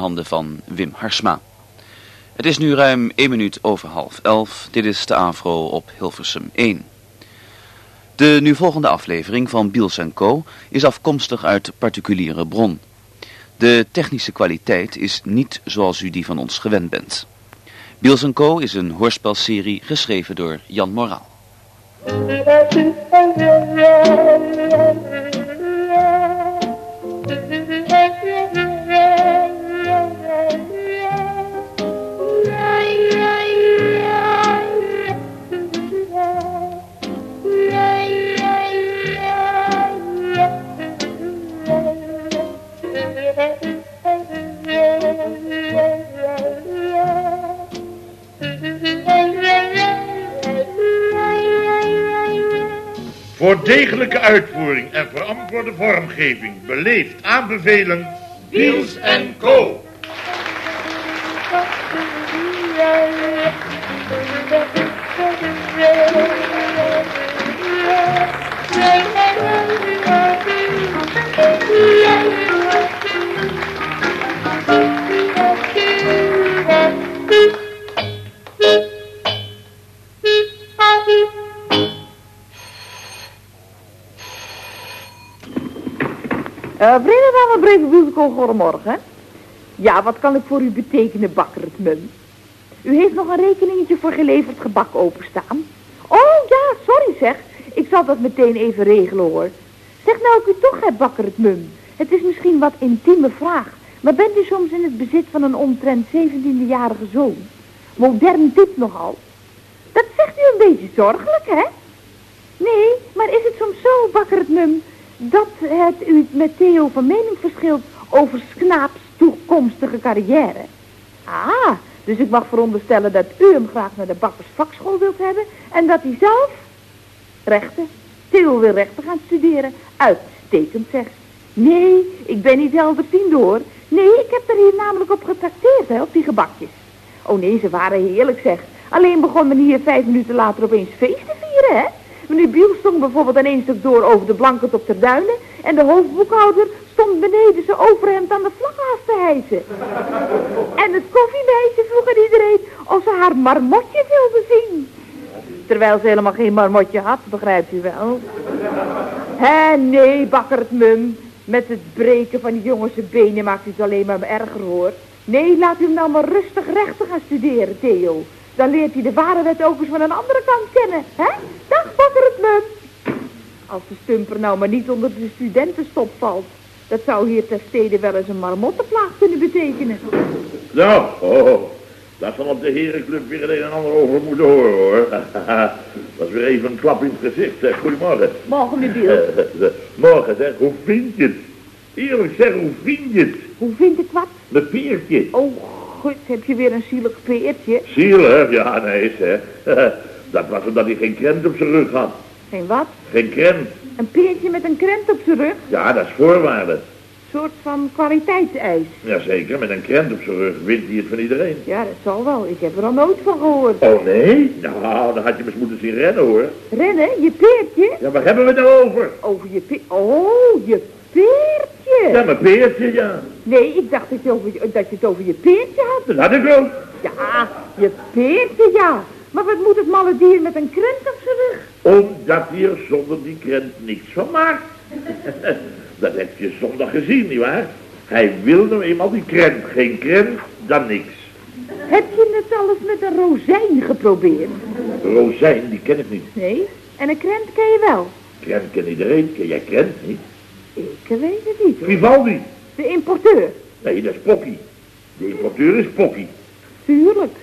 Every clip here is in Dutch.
handen van Wim Harsma. Het is nu ruim 1 minuut over half 11. Dit is de Afro op Hilversum 1. De nu volgende aflevering van Biels Co. is afkomstig uit particuliere bron. De technische kwaliteit is niet zoals u die van ons gewend bent. Biels Co. is een hoorspelserie geschreven door Jan Moraal. Voor degelijke uitvoering en verantwoorde vormgeving beleefd aanbevelen... Wiels en Co. Uh, Vreemde Breve Musical, goedemorgen. Ja, wat kan ik voor u betekenen, bakker het mum? U heeft nog een rekeningetje voor geleverd gebak openstaan. Oh, ja, sorry zeg. Ik zal dat meteen even regelen, hoor. Zeg nou, ik u toch heb, bakker het mum. Het is misschien wat intieme vraag. Maar bent u soms in het bezit van een omtrent 17-jarige zoon? Modern dit nogal. Dat zegt u een beetje zorgelijk, hè? Nee, maar is het soms zo, bakker het mum, dat het u met Theo van mening verschilt over Sknaaps toekomstige carrière. Ah, dus ik mag veronderstellen dat u hem graag naar de bakkersvakschool wilt hebben en dat hij zelf... Rechten. Theo wil rechten gaan studeren. Uitstekend, zegt. Nee, ik ben niet helderziende hoor. Nee, ik heb er hier namelijk op getrakteerd, hè, op die gebakjes. Oh nee, ze waren heerlijk, zeg. Alleen begon men hier vijf minuten later opeens feest te vieren, hè. Meneer Biel stond bijvoorbeeld één stuk door over de blanket op ter duinen... en de hoofdboekhouder stond beneden zijn overhemd aan de vlaggenhaas te hijsen. En het koffiemeisje vroeg aan iedereen of ze haar marmotje wilde zien. Terwijl ze helemaal geen marmotje had, begrijpt u wel. Hé, nee, bakkert. Met het breken van die jongens benen maakt u het alleen maar erger, hoor. Nee, laat u hem nou maar rustig rechten gaan studeren, Theo. Dan leert hij de ware wet ook eens van een andere kant kennen, hè? Dag, bakker het mum. Als de stumper nou maar niet onder de studentenstop valt. Dat zou hier ter stede wel eens een marmottenplaag kunnen betekenen. Nou, oh, daar zal op de herenclub weer het een en ander over moeten horen, hoor. Dat is weer even een klap in het gezicht, zeg. Goedemorgen. Morgen, meneer Biel. Morgen, zeg. Hoe vind je het? Eerlijk zeg, hoe vind je het? Hoe vind ik wat? Mijn peertje. Oh, goed, heb je weer een zielig peertje? Zielig? Ja, nee, zeg. Dat was omdat hij geen krent op zijn rug had. Geen wat? Geen krent. Een peertje met een krent op zijn rug? Ja, dat is voorwaarde. Een soort van kwaliteitseis. Jazeker, met een krent op zijn rug wint hij het van iedereen. Ja, dat zal wel. Ik heb er al nooit van gehoord. Oh, nee? Nou, dan had je eens moeten zien rennen, hoor. Rennen? Je peertje? Ja, waar hebben we het nou over? Over je peertje? Oh, je peertje. Ja, mijn peertje, ja. Nee, ik dacht dat je, over, dat je het over je peertje had. Dat had ik ook. Ja, je peertje, ja. Maar wat moet het malle dier met een krent op zijn rug? Omdat hij er zonder die krent niks van maakt. dat heb je zondag gezien, nietwaar? Hij wil nou eenmaal die krent. Geen krent, dan niks. Heb je het al eens met een rozijn geprobeerd? Rozijn, die ken ik niet. Nee? En een krent ken je wel? Krent ken iedereen. Ken jij krent niet? Ik weet het niet. Hoor. Vivaldi. De importeur? Nee, dat is Pocky. De importeur is Pocky. Tuurlijk.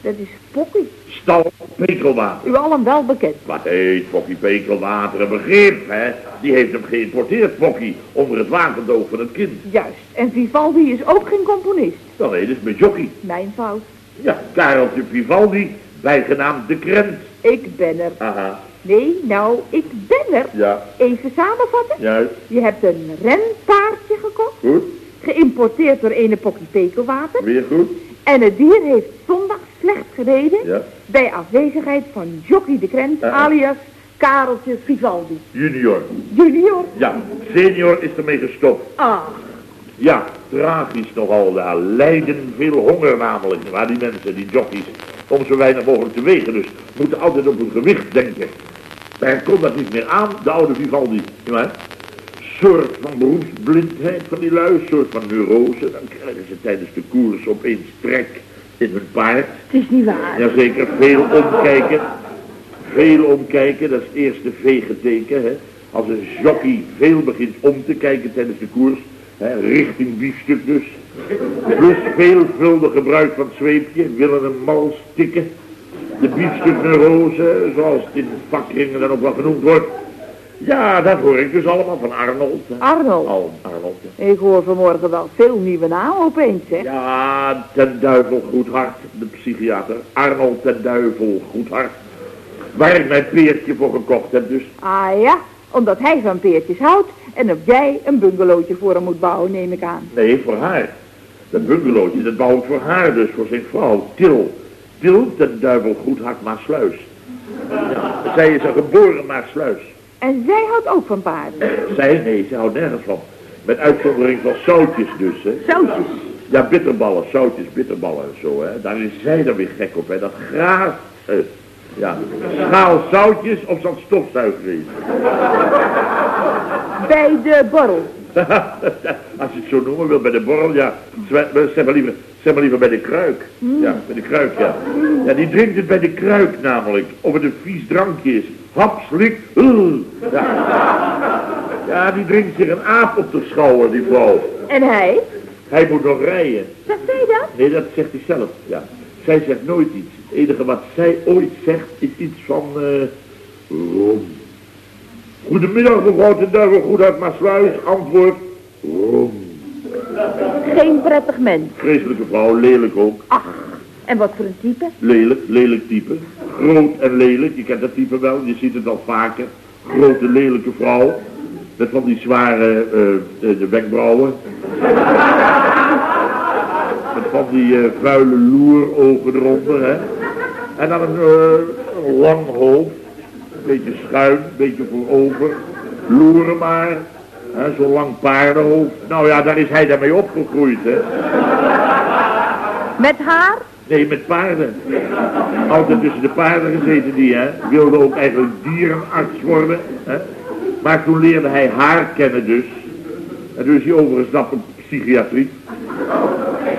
Dat is Pocky. Stal Pekelwater. U allen wel bekend. Wat heet Pocky Pekelwater? Een begrip, hè? Die heeft hem geïmporteerd, Pocky, onder het waterdoog van het kind. Juist. En Vivaldi is ook geen componist. Dan nee, dat is mijn jockey. Mijn fout. Ja, Kareltje Vivaldi, bijgenaamd de Krent. Ik ben er. Aha. Nee, nou, ik ben er. Ja. Even samenvatten. Juist. Je hebt een renpaardje gekocht. Goed. Geïmporteerd door ene Pocky Pekelwater. Weer goed. En het dier heeft zondag slecht gereden. Ja. Bij afwezigheid van Jockey de Krent, alias Kareltje Vivaldi. Junior. Junior. Ja, senior is ermee gestopt. Ah, Ja, tragisch nogal. Daar lijden veel honger namelijk. Maar die mensen, die jockeys, om zo weinig mogelijk te wegen. Dus moeten altijd op hun gewicht denken. Daar komt dat niet meer aan, de oude Vivaldi. Ja, soort van beroepsblindheid van die lui, soort van neurose. Dan krijgen ze tijdens de koers opeens trek in hun paard. Het is niet waar. Jazeker, veel omkijken. Veel omkijken, dat is het eerste vegeteken. Hè. Als een jockey veel begint om te kijken tijdens de koers, hè, richting biefstuk dus. Plus veelvuldig gebruik van het zweepje, willen een mal stikken. De biefstukneurose, zoals het in vakkringen dan ook wel genoemd wordt. Ja, dat hoor ik dus allemaal van Arnold. Arnold. Al, Arnold. hè. Ik hoor vanmorgen wel veel nieuwe namen opeens, hè? Ja, ten duivel Goedhart, de psychiater. Arnold ten duivel Goedhart. Waar ik mijn peertje voor gekocht heb dus. Ah ja, omdat hij van peertjes houdt en of jij een bungalowtje voor hem moet bouwen, neem ik aan. Nee, voor haar. Dat bungalowtje, dat bouw ik voor haar dus, voor zijn vrouw, Til. Til ten duivel Goedhart Maasluis. Ja, zij is een geboren Maasluis. En zij houdt ook van paarden. Zij, nee, zij houdt nergens van. Met uitzondering van zoutjes dus, hè. Zoutjes. Ja, bitterballen, zoutjes, bitterballen en zo, hè. Daar is zij dan weer gek op, hè. Dat graas, eh, ja, schaal zoutjes of zo'n stofzuiger Bij de borrel. Als je het zo noemen wil, bij de borrel, ja. Zeg maar liever, zeg maar liever bij de kruik. Ja, bij de kruik, ja. Ja, die drinkt het bij de kruik namelijk. Of het een vies drankje is. Hap, slik, uh, ja. ja, die drinkt zich een aap op de schouder, die vrouw. En hij? Hij moet nog rijden. Zegt zij dat? Nee, dat zegt hij zelf, ja. Zij zegt nooit iets. Het enige wat zij ooit zegt is iets van... eh. Goedemiddag, mevrouw de duivel, goed uit Maasluis. Antwoord, rom. Geen prettig mens. Vreselijke vrouw, lelijk ook. Ach, en wat voor een type? Lelijk, lelijk type. Groot en lelijk, je kent dat type wel, je ziet het al vaker. Grote, lelijke vrouw. Met van die zware eh, de wenkbrauwen. Met van die eh, vuile loerogen eronder, hè. En dan een, een lang hoofd. Een beetje schuin, een beetje voorover. Loeren maar. Zo'n lang paardenhoofd. Nou ja, daar is hij daarmee opgegroeid, hè. Met haar? Nee, met paarden. Altijd tussen de paarden gezeten die, hè. Wilde ook eigenlijk dierenarts worden, hè. Maar toen leerde hij haar kennen dus. En toen is hij overgestapt op psychiatrie.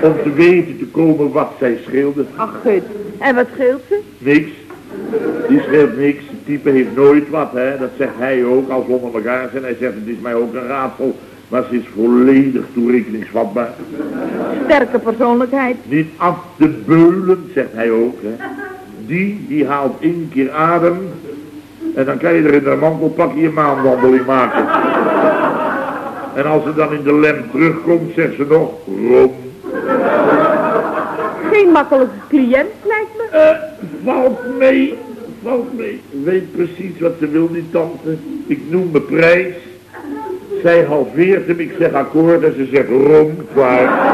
Om te weten te komen wat zij scheelde. Ach, gut. En wat scheelt ze? Niks. Die scheelt niks. Type heeft nooit wat, hè. Dat zegt hij ook, als we onder elkaar zijn. Hij zegt, het is mij ook een raadsel. Maar ze is volledig toerekeningsvatbaar. Sterke persoonlijkheid. Niet af te beulen, zegt hij ook. Hè. Die, die haalt één keer adem. En dan kan je er in de mantelpakje een maanwandeling maken. En als ze dan in de lem terugkomt, zegt ze nog, rom. Geen makkelijke cliënt, lijkt me. Eh, valt mee, valt mee. Weet precies wat ze wil, die tante. Ik noem mijn prijs. Zij halveert hem, ik zeg akkoord en ze zegt rom, klaar.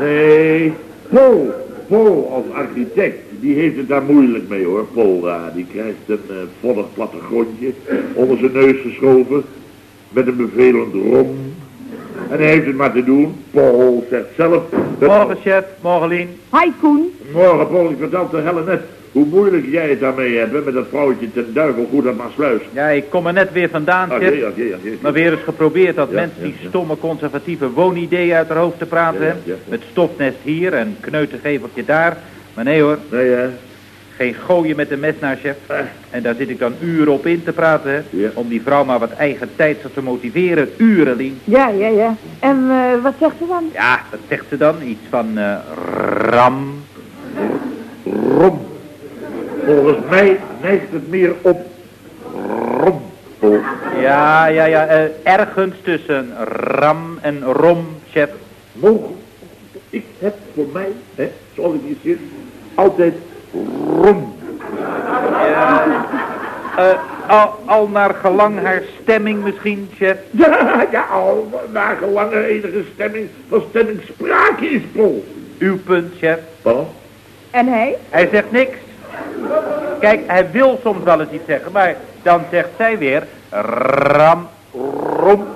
Nee, Paul, Paul als architect, die heeft het daar moeilijk mee hoor, Paul daar. Die krijgt een uh, voddig plattegrondje onder zijn neus geschoven met een bevelend rom. En hij heeft het maar te doen. Paul zegt zelf... dat- Morgen, chef. Morgen, Lien. Hi, Koen. Morgen, Paul, ik vertelde Helen net hoe moeilijk jij het daarmee hebt met dat vrouwtje ten duivel goed aan Maasluis. Ja, ik kom er net weer vandaan, oké. Maar weer eens geprobeerd dat Ja, mensen ja, die ja. stomme conservatieve woonideeën uit haar hoofd te praten Ja, ja, hebben. ja, ja. Met stofnest hier en kneutergeveltje daar. Maar nee hoor, Nee, hè? geen gooien met de mes naar, chef. Eh. En daar zit ik dan uren op in te praten, hè. Ja. Om die vrouw maar wat eigen tijd te motiveren. Uren, Lien. Ja, ja, ja. En eh, wat zegt ze dan? Ja, wat zegt ze dan? Iets van eh, ram. Rom. Volgens mij neigt het meer op rom. Ja, ja, ja. eh, ergens tussen ram en rom, chef. Mogen. Ik heb voor mij, hè, zoals ik hier zit, altijd rom. Ja. Eh, al, al naar gelang haar stemming misschien, chef. Ja, ja, al naar gelang er enige stemming van stemming sprake is, Paul. Uw punt, chef. Wat? En hij? Hij zegt niks. Kijk, hij wil soms wel eens iets zeggen, maar dan zegt zij weer ram, rom.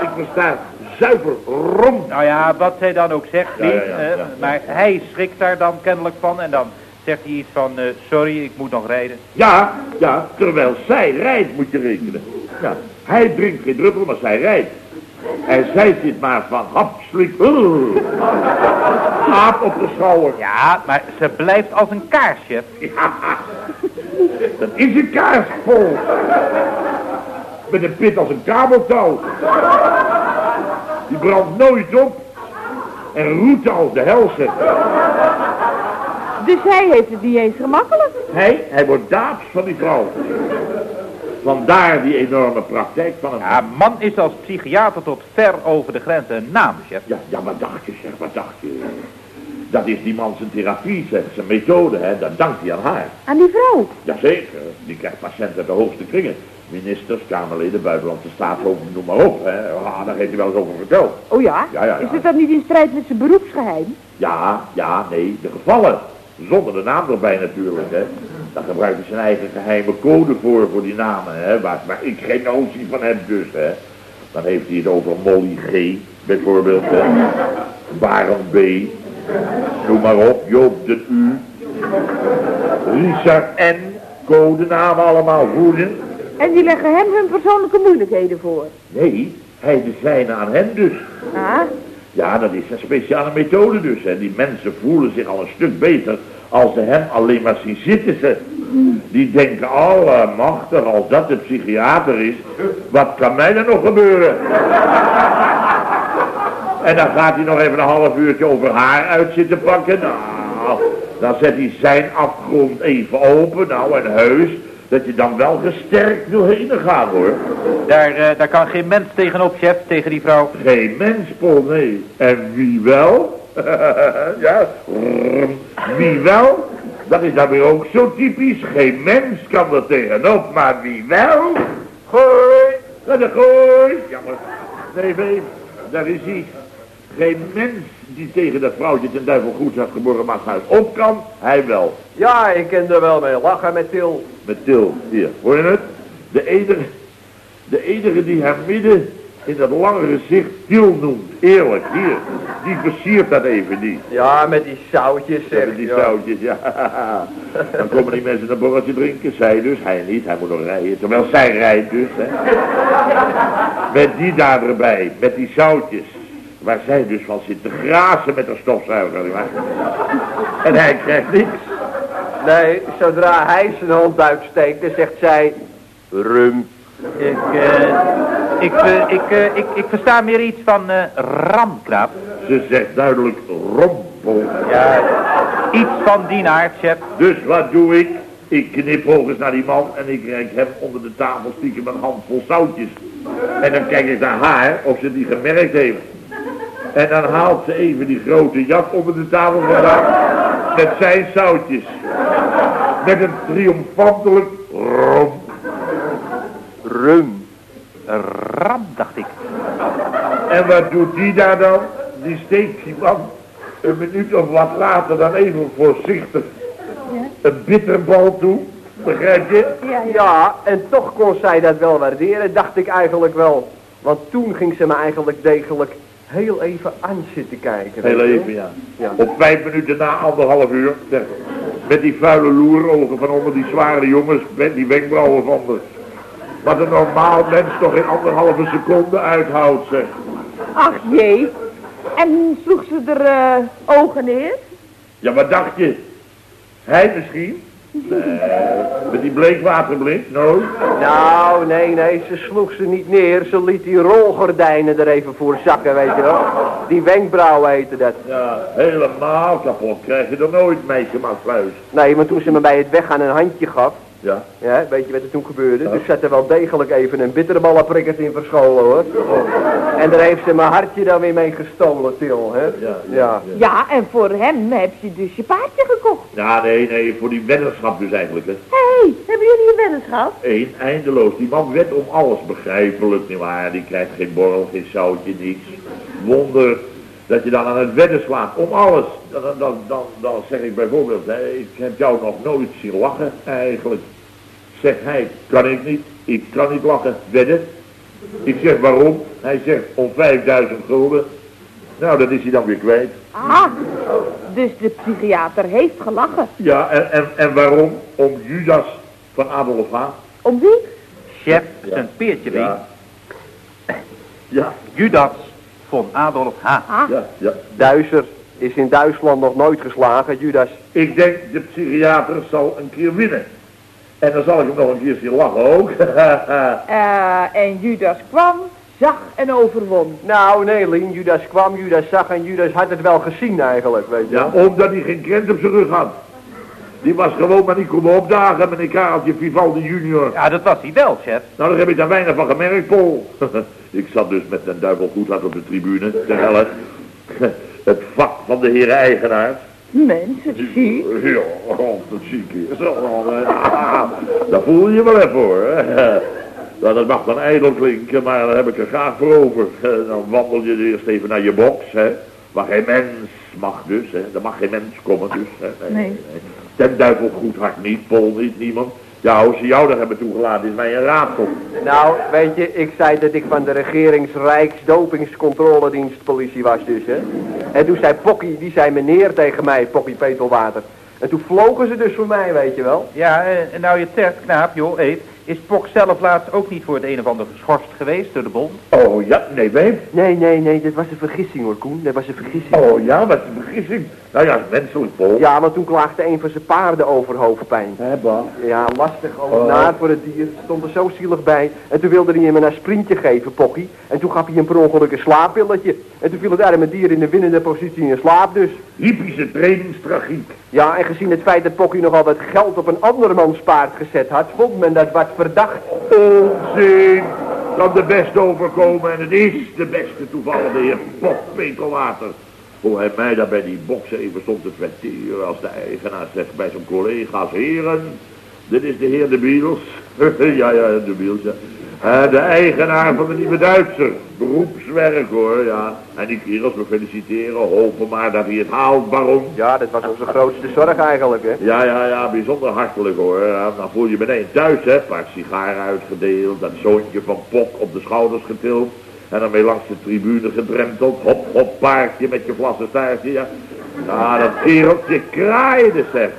Ik er staat zuiver rom. Nou ja, wat zij dan ook zegt, Ja, ja, Piet, ja, ja. maar hij schrikt daar dan kennelijk van en dan zegt hij iets van, eh, sorry, ik moet nog rijden. Ja, ja, terwijl zij rijdt moet je rekenen. Ja, hij drinkt geen druppel, maar zij rijdt. En zij zit maar van hap, slik, uh, aap op de schouder. Ja, maar ze blijft als een kaars, chef. Dat is een kaars vol. Met een pit als een kabeltouw. Die brandt nooit op. En roet als de helse. Dus hij heeft het niet eens gemakkelijk. Hij, hij wordt daaps van die vrouw. Vandaar die enorme praktijk van hem. Ja, man is als psychiater tot ver over de grens een naam, chef. Ja, ja, wat dacht je, zeg, wat dacht je? Dat is die man zijn therapie, zeg, zijn methode, hè, dat dankt hij aan haar. Aan die vrouw. Jazeker, die krijgt patiënten uit de hoogste kringen. Ministers, Kamerleden, buitenlandse staatshoofden, noem maar op, hè. Ah, daar heeft hij wel eens over verteld. Oh ja? Ja, ja, ja. Is het dan niet in strijd met zijn beroepsgeheim? Ja, ja, nee, de gevallen. Zonder de naam erbij natuurlijk, hè. Daar gebruikt hij zijn eigen geheime code voor, voor die namen, hè. Waar, waar ik geen notie van heb dus, hè. Dan heeft hij het over Molly G, bijvoorbeeld, hè. Baron B. Noem maar op, Joop de U. Richard N. Codenamen allemaal voeden. En die leggen hem hun persoonlijke moeilijkheden voor. Nee, hij de zijne aan hen dus. Ah, Ja, dat is een speciale methode dus. Hè. Die mensen voelen zich al een stuk beter als ze hem alleen maar zien zitten. Ze. Die denken, allemachtig, als dat de psychiater is, wat kan mij dan nog gebeuren? En dan gaat hij nog even een half uurtje over haar uit zitten pakken. Nou, dan zet hij zijn afgrond even open, nou en heus, dat je dan wel gesterkt wil heen gaan hoor. Daar, eh, daar kan geen mens tegenop, chef, tegen die vrouw. Geen mens, Paul, nee. En wie wel? ja. Wie wel? Dat is dan weer ook zo typisch. Geen mens kan er tegenop, maar wie wel? Gooi! Ga de gooi! Jammer. Nee, nee, daar is hij. Geen mens die tegen dat vrouwtje ten duivel goed heeft geboren Maashuis op kan, hij wel. Ja, ik ken er wel mee lachen met Til. Met Til, hier, hoor je het? De enige, de enige die haar midden in dat lange gezicht Til noemt, eerlijk, hier. Die versiert dat even niet. Ja, met die zoutjes Ja, zeg met die zoutjes, ja. Dan komen die mensen een borreltje drinken, zij dus, hij niet, hij moet nog rijden. Terwijl zij rijdt dus, hè. Met die daar erbij, met die zoutjes. Waar zij dus van zit te grazen met een stofzuiger. En hij krijgt niks. Nee, zodra hij zijn hand uitsteekt, dan zegt zij... Rum. Ik, eh, ik, eh, ik, eh, ik, ik versta meer iets van eh ramknaap. Ze zegt duidelijk rompel. Ja, iets van die aard, chef. Dus wat doe ik? Ik knip hoog eens naar die man en ik reik hem onder de tafel stiekem een handvol zoutjes. En dan kijk ik naar haar of ze die gemerkt heeft. En dan haalt ze even die grote jak onder de tafel vandaan met zijn zoutjes. Met een triomfantelijk rom. Rum. Ram, dacht ik. En wat doet die daar dan? Die steekt die man een minuut of wat later dan even voorzichtig een bitterbal toe. Begrijp je? ja, ja. Ja, en toch kon zij dat wel waarderen, dacht ik eigenlijk wel. Want toen ging ze me eigenlijk degelijk heel even aan zitten kijken. Heel even, ja. Ja. Op vijf minuten na anderhalf uur. Met die vuile loerogen van onder die zware jongens. Met die wenkbrauwen van de... Wat een normaal mens toch in anderhalve seconde uithoudt, zeg. Ach jee. En sloeg ze er eh, ogen neer? Ja, wat dacht je? Hij misschien? Nee, met die bleekwaterblik? Nooit. Nou, nee, nee, ze sloeg ze niet neer. Ze liet die rolgordijnen er even voor zakken, weet je wel. Die wenkbrauwen heette dat. Ja, helemaal kapot krijg je er nooit, meisje maar sluis. Nee, maar toen ze me bij het weggaan een handje gaf, Ja. ja, weet je wat er toen gebeurde? Dus zat er wel degelijk even een bitterballenprikkers in verscholen, hoor. En daar heeft ze mijn hartje dan weer mee gestolen, Til, hè? Ja. Ja. Ja, en voor hem heb je dus je paardje gekocht. Ja, nee, nee, voor die weddenschap dus eigenlijk, hè. Hé, hey, hebben jullie een weddenschap? Eén, eindeloos. Die man wet om alles, begrijpelijk, nietwaar. Die krijgt geen borrel, geen zoutje, niets. Wonder dat je dan aan het wedden slaat, om alles. Dan, dan, dan, dan, zeg ik bijvoorbeeld, hè, ik heb jou nog nooit zien lachen, eigenlijk. Zegt hij, kan ik niet, ik kan niet lachen, wedden. Ik zeg waarom? Hij zegt om 5000 gulden. Nou, dat is hij dan weer kwijt. Ah, dus de psychiater heeft gelachen. Ja, en, en, en waarom? Om Judas van Adolf H. Om wie? Chef, zijn peertje. Ja, Judas von Adolf H. Ah, ja, ja. Duizer is in Duitsland nog nooit geslagen, Judas. Ik denk, de psychiater zal een keer winnen. En dan zal ik hem nog een keer zien lachen ook. eh, en Judas kwam, zag en overwon. Nou, nee, Lien, Judas kwam, Judas zag en Judas had het wel gezien eigenlijk, weet je ja, omdat hij geen krent op zijn rug had. Die was gewoon maar niet komen opdagen met een Kareltje Vivaldi junior. Ja, dat was hij wel, chef. Nou, daar heb ik daar weinig van gemerkt, Paul. ik zat dus met een duivel goed hard op de tribune, te helle. Het vak van de heren eigenaars. Mensen, zie. Ja, oh, dat ziek is. Eh, Daar voel je je wel even voor. Hè? Nou, dat mag dan ijdel klinken, maar daar heb ik er graag voor over. Dan wandel je eerst even naar je box, hè. Maar geen mens mag dus, hè. Er mag geen mens komen, dus. Hè. Nee. Ten duivel goed hart niet, Paul niet, niemand. Ja, hoe ze jou daar hebben toegelaten is mij een raadsel. Nou, weet je, ik zei dat ik van de regeringsrijksdopingscontroledienstpolitie was dus, hè. En toen zei Pokkie, die zei meneer tegen mij, Pokkie Petelwater. En toen vlogen ze dus voor mij, weet je wel. Ja, en nou je zegt, knaap, joh, Eet, is Pok zelf laatst ook niet voor het een of ander geschorst geweest door de bond? Oh ja, nee, weet. Nee, nee, nee, dat was een vergissing hoor, Koen. Dat was een vergissing. Oh ja, wat een vergissing. Nou ja, menselijk, Paul. Ja, want toen klaagde een van zijn paarden over hoofdpijn. Ba? Ja, lastig, over Oh. naar voor het dier. Stond er zo zielig bij. En toen wilde hij hem een aspirintje geven, Pokkie. En toen gaf hij hem per ongeluk een slaappilletje. En toen viel het arme dier in de winnende positie in slaap dus. Hypische trainingstragiek. Ja, en gezien het feit dat Pokkie nogal wat geld op een andermans paard gezet had, vond men dat wat verdacht. Onzin. Kan de beste overkomen en het is de beste toevallig de heer Pop Peterwater. Hoe hij mij daar bij die boksen even stond te verteren als de eigenaar zegt bij zijn collega's. Heren, dit is de heer De Biels. ja, ja, De Biels, ja. Eh, de eigenaar van de Nieuwe Duitser. Beroepswerk hoor, ja. En die kerels, we feliciteren. Hopen maar dat hij het haalt, baron. Ja, dat was onze grootste zorg eigenlijk, hè. Ja, ja, ja, bijzonder hartelijk hoor. Ja, dan voel je meteen thuis, hè. Een paar sigaren uitgedeeld, dat zoontje van Pok op de schouders getild. En dan weer langs de tribune gedrempeld. Hop, hop, paardje met je vlassen staartje, ja. Ja, dat kereltje kraaide, zeg.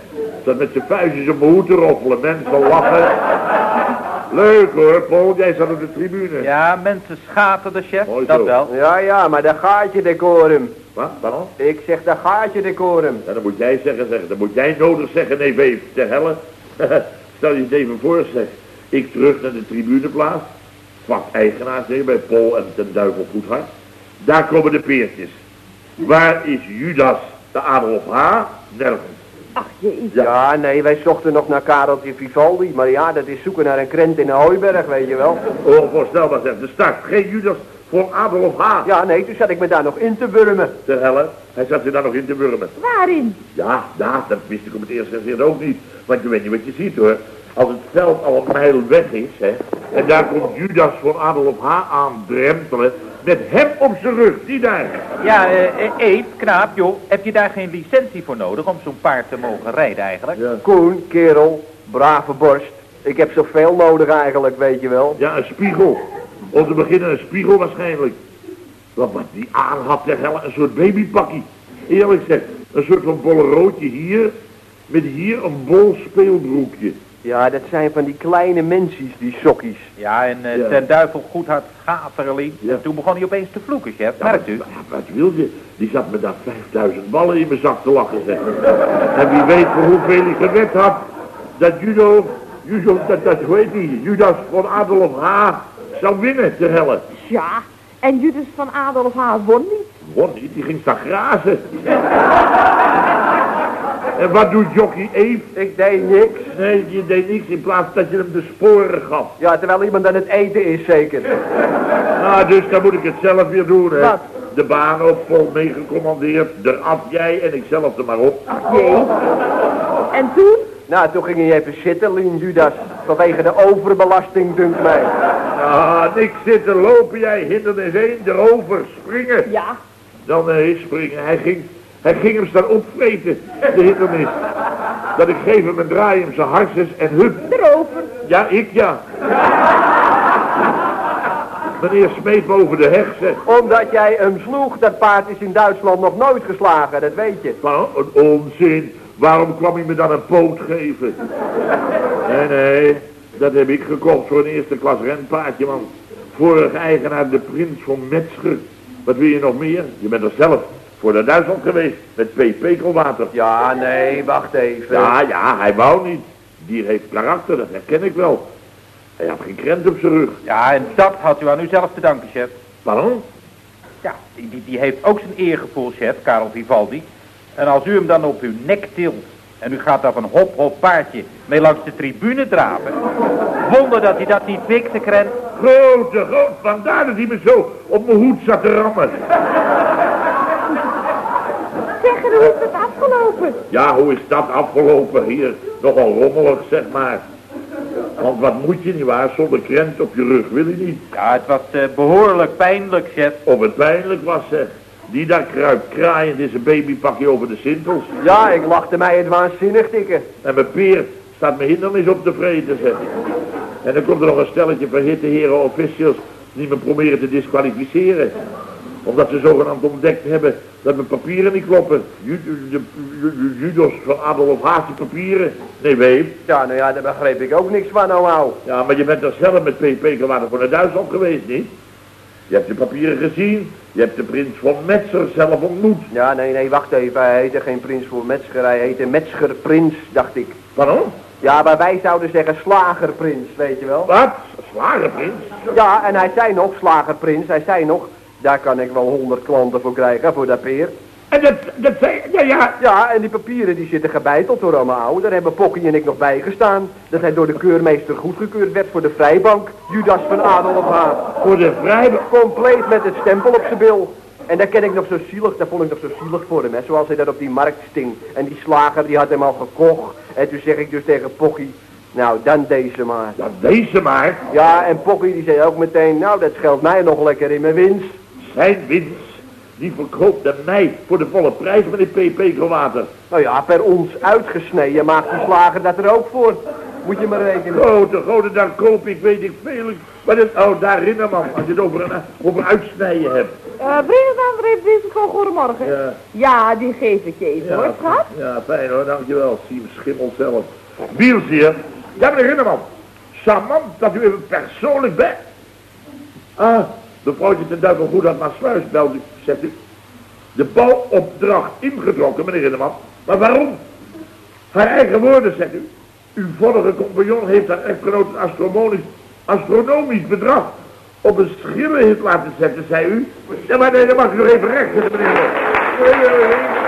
Zat met zijn vuistjes op mijn hoed te roffelen. Mensen lachen. Leuk hoor, Paul, jij zat op de tribune. Ja, mensen schaten de chef, Mooi dat zo. wel. Ja, ja, maar daar gaat je decorum. Wat, waarom? Ik zeg, daar gaat je decorum. Ja, dan moet jij zeggen, zeg. Dan moet jij nodig zeggen, nee, Veef, te helle. Stel je het even voor, zeg. Ik terug naar de tribuneplaats. Vak eigenaar, zeg, bij Paul en ten duivel Goedhart. Daar komen de peertjes. Waar is Judas, de Adolf H? Nergens. Ach jee. Ja, nee, wij zochten nog naar Kareltje Vivaldi. Maar ja, dat is zoeken naar een krent in een hooiberg, weet je wel. Onvoorstelbaar, zeg. De start, geen Judas voor Adolf H. Ja, nee, toen zat ik me daar nog in te wurmen. Te helle. Hij zat zich daar nog in te wurmen. Waarin? Ja, ja, dat wist ik op het eerste gezicht ook niet. Want je weet niet wat je ziet hoor. Als het veld al een mijl weg is, hè. En daar komt Judas van Adolf H. aan drempelen. Met hem op zijn rug, die daar. Ja, eh, eh, Eet, knaap, joh, heb je daar geen licentie voor nodig om zo'n paard te mogen rijden eigenlijk? Ja. Koen, kerel, brave borst. Ik heb zoveel nodig eigenlijk, weet je wel. Ja, een spiegel. Om te beginnen een spiegel waarschijnlijk. Wat, wat die aan had, een soort babypakkie. Eerlijk zeg, een soort van bollerootje hier. Met hier een bol speelbroekje. Ja, dat zijn van die kleine mensjes, die sokkies. Ja, en eh, Ja. ten duivel goed hard schaterling. Ja. En toen begon hij opeens te vloeken, chef, Ja, merkt wat, u? ja, wat wil je? Die zat me daar 5000 ballen in mijn zak te lachen, zeg. En wie weet voor hoeveel ik gewet had. Dat judo, judo, dat, dat, hoe heet die? Judas van Adolf H. zou winnen, te helle. Ja, en Judas van Adolf H. won niet. Won niet, die ging staan grazen. en wat doet jockey Eve? Ik deed niks. Nee, je deed niks in plaats dat je hem de sporen gaf. Ja, terwijl iemand aan het eten is, zeker. Nou, dus dan moet ik het zelf weer doen, hè. Wat? De baan op, vol meegecommandeerd, eraf jij en ik zelf er maar op. Ach jee. En toen? Nou, toen ging hij even zitten, Lien Judas. Vanwege de overbelasting, dunkt mij. Ah, niks zitten lopen jij, hindernis één, erover, springen. Ja. Dan nee, springen. Hij ging, hij ging hem staan opvreten, de hindernis. Dat ik geef hem een draai om zijn hartjes en hup. Erover. Ja, ik ja. Meneer smeet boven de heg, zeg. Omdat jij hem sloeg, dat paard is in Duitsland nog nooit geslagen, dat weet je. Wat een onzin. Waarom kwam hij me dan een poot geven? Nee, nee. Dat heb ik gekocht voor een eerste klas renpaardje, man. Vorige eigenaar de prins van Metzger. Wat wil je nog meer? Je bent er zelf voor naar Duitsland geweest. Met P. Pekelwater. Ja, nee, wacht even. Ja, ja, hij wou niet. Dier heeft karakter, dat herken ik wel. Hij had geen krent op zijn rug. Ja, en dat had u aan u zelf te danken, chef. Waarom? Ja, die, die, die heeft ook zijn eergevoel, chef, Karel Vivaldi. En als u hem dan op uw nek tilt en u gaat daar van hop hop paardje mee langs de tribune draven. Wonder dat hij dat niet fikte, krent. Grote, groot. Vandaar dat hij me zo op mijn hoed zat te rammen. Zeg, en hoe is het afgelopen? Ja, hoe is dat afgelopen hier? Nogal rommelig, zeg maar. Want wat moet je niet waar, zonder krent op je rug wil je niet. Ja, het was eh, behoorlijk pijnlijk, chef. Of het pijnlijk was, zeg. Die daar kruipt kraaiend in zijn babypakje over de sintels. Ja, ik lachte mij het waanzinnig tikken. En mijn peer staat me hindernis op te vreten, zeg. En dan komt er nog een stelletje verhitte heren officials die me proberen te disqualificeren. Omdat ze zogenaamd ontdekt hebben dat mijn papieren niet kloppen. Judos van Adolf Haas die papieren. Nee, weet. Ja, nou ja, daar begreep ik ook niks van, nou, nou. Ja, maar je bent er zelf met P. Pekelwater voor naar Duitsland geweest, niet? Je hebt de papieren gezien. Je hebt de prins van Metzer zelf ontmoet. Ja, nee, nee, wacht even. Hij heette geen prins voor Metzger, hij heette Metzgerprins, dacht ik. Waarom? Ja, maar wij zouden zeggen slagerprins, weet je wel. Wat? Slagerprins? Ja, en hij zei nog, slagerprins, hij zei nog, daar kan ik wel honderd klanten voor krijgen, voor dat peer. En dat, dat zei... Ja, ja. Ja, en die papieren die zitten gebeiteld door allemaal oude. Daar hebben Pokkie en ik nog bij gestaan. Dat hij door de keurmeester goedgekeurd werd voor de vrijbank. Judas van Adolf Haas. Voor de vrijbe... Compleet met het stempel op zijn bil. En daar ken ik nog zo zielig, daar vond ik nog zo zielig voor hem, hè. Zoals hij daar op die markt sting. En die slager die had hem al gekocht. En toen zeg ik dus tegen Pokkie, nou dan deze maar. Ja, deze maar. Ja, en Pokkie die zei ook meteen, nou dat scheelt mij nog lekker in mijn winst. Zijn winst. Die verkoopt aan mij voor de volle prijs van dit P. Pekelwater. Nou ja, per ons uitgesneden maakt die slager dat er ook voor. Moet je maar rekenen. Grote, grote, daar koop ik, weet ik veel. Maar dat, oh, daar Rinderman, als je het over, een, over uitsnijden hebt. Eh, breng het aan de risico, goedemorgen. Ja. Ja, die geef ik je even, hoor, schat. ja, fijn hoor, dankjewel. Zie hem schimmel zelf. Biels hier. Ja, meneer Rinderman. Charmant dat u even persoonlijk bent. Ah, mevrouwtje ten duivel goed uit Maasluis belt u, zegt u. De bouwopdracht ingetrokken, meneer Rinderman. Maar waarom? Haar eigen woorden, zegt u. Uw vorige compagnon heeft haar echtgenoot een astronomisch, astronomisch bedrag op een schillenhit laten zetten, zei u. Ja, maar nee, mag u nog even recht zetten, meneer. Nee,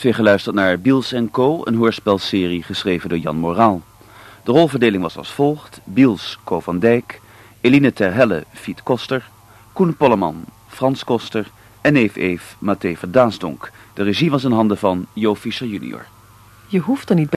heeft weer geluisterd naar Biels Co., een hoorspelserie geschreven door Jan Moraal. De rolverdeling was als volgt. Biels, Co van Dijk, Eline Terhelle, Fiet Koster, Koen Polleman, Frans Koster en neef Eef, Mathé Verdaasdonk. De regie was in handen van Jo Fischer junior. Je hoeft er niet